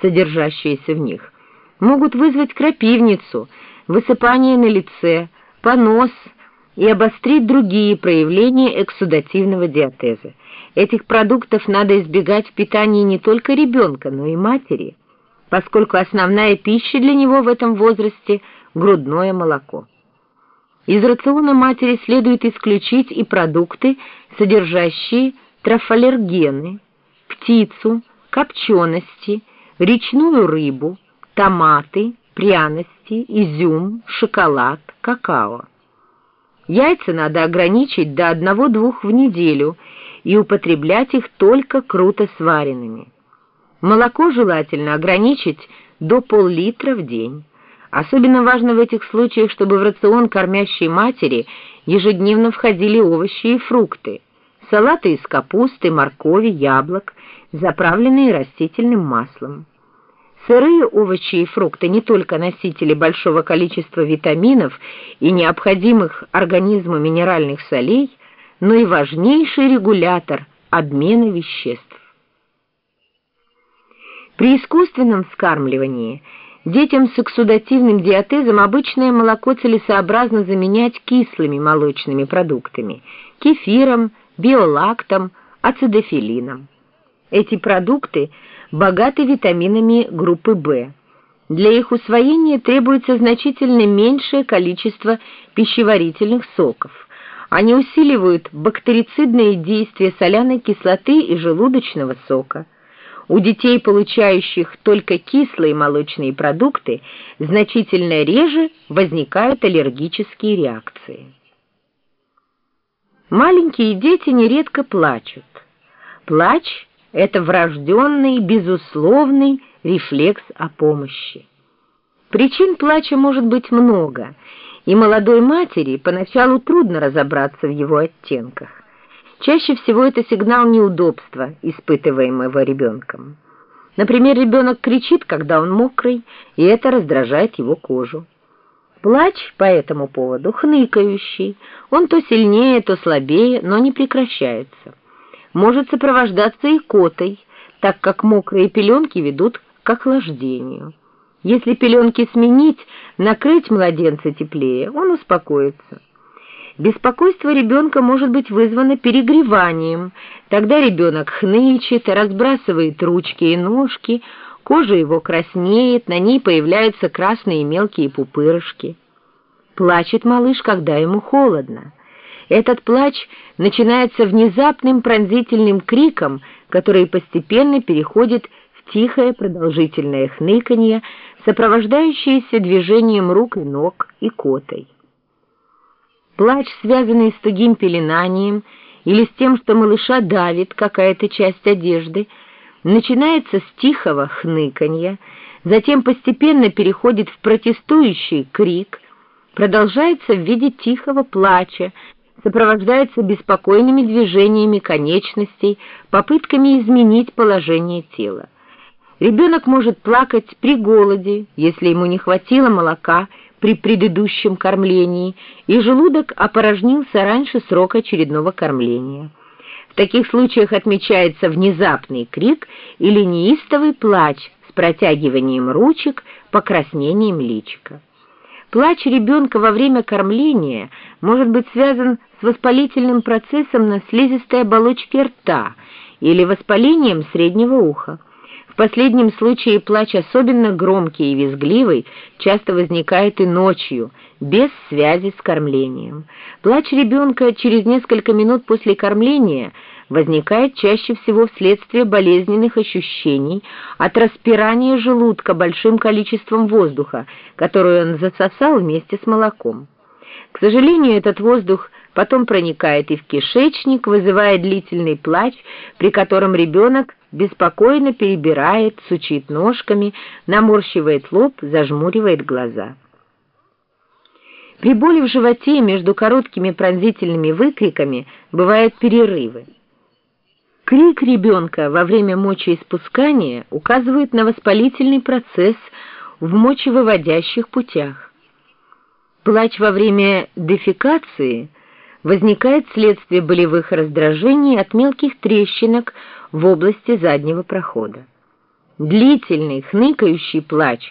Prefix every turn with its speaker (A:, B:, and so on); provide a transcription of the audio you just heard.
A: содержащиеся в них, могут вызвать крапивницу, высыпание на лице, понос и обострить другие проявления эксудативного диатеза. Этих продуктов надо избегать в питании не только ребенка, но и матери, поскольку основная пища для него в этом возрасте – грудное молоко. Из рациона матери следует исключить и продукты, содержащие трафалергены, птицу, копчености, речную рыбу, томаты, пряности, изюм, шоколад, какао. Яйца надо ограничить до одного-двух в неделю и употреблять их только круто сваренными. Молоко желательно ограничить до пол-литра в день. Особенно важно в этих случаях, чтобы в рацион кормящей матери ежедневно входили овощи и фрукты, салаты из капусты, моркови, яблок, заправленные растительным маслом. Сырые овощи и фрукты не только носители большого количества витаминов и необходимых организму минеральных солей, но и важнейший регулятор обмена веществ. При искусственном вскармливании детям с эксудативным диатезом обычное молоко целесообразно заменять кислыми молочными продуктами – кефиром, биолактом, ацидофилином. Эти продукты богаты витаминами группы В. Для их усвоения требуется значительно меньшее количество пищеварительных соков. Они усиливают бактерицидные действия соляной кислоты и желудочного сока. У детей, получающих только кислые молочные продукты, значительно реже возникают аллергические реакции. Маленькие дети нередко плачут. Плач – это врожденный, безусловный рефлекс о помощи. Причин плача может быть много, и молодой матери поначалу трудно разобраться в его оттенках. Чаще всего это сигнал неудобства, испытываемого ребенком. Например, ребенок кричит, когда он мокрый, и это раздражает его кожу. Плач по этому поводу хныкающий, он то сильнее, то слабее, но не прекращается. Может сопровождаться и котой, так как мокрые пеленки ведут к охлаждению. Если пеленки сменить, накрыть младенца теплее, он успокоится. Беспокойство ребенка может быть вызвано перегреванием. Тогда ребенок хнычет, разбрасывает ручки и ножки, кожа его краснеет, на ней появляются красные мелкие пупырышки. Плачет малыш, когда ему холодно. Этот плач начинается внезапным пронзительным криком, который постепенно переходит в тихое продолжительное хныканье, сопровождающееся движением рук и ног и котой. Плач, связанный с тугим пеленанием или с тем, что малыша давит какая-то часть одежды, начинается с тихого хныканья, затем постепенно переходит в протестующий крик, продолжается в виде тихого плача, сопровождается беспокойными движениями конечностей, попытками изменить положение тела. Ребенок может плакать при голоде, если ему не хватило молока, при предыдущем кормлении, и желудок опорожнился раньше срока очередного кормления. В таких случаях отмечается внезапный крик или неистовый плач с протягиванием ручек, покраснением личика. Плач ребенка во время кормления может быть связан с воспалительным процессом на слизистой оболочке рта или воспалением среднего уха. В последнем случае плач особенно громкий и визгливый часто возникает и ночью, без связи с кормлением. Плач ребенка через несколько минут после кормления возникает чаще всего вследствие болезненных ощущений от распирания желудка большим количеством воздуха, который он засосал вместе с молоком. К сожалению, этот воздух потом проникает и в кишечник, вызывая длительный плач, при котором ребенок беспокойно перебирает, сучит ножками, наморщивает лоб, зажмуривает глаза. При боли в животе между короткими пронзительными выкриками бывают перерывы. Крик ребенка во время мочеиспускания указывает на воспалительный процесс в мочевыводящих путях. Плач во время дефекации возникает вследствие болевых раздражений от мелких трещинок в области заднего прохода. Длительный, хныкающий плач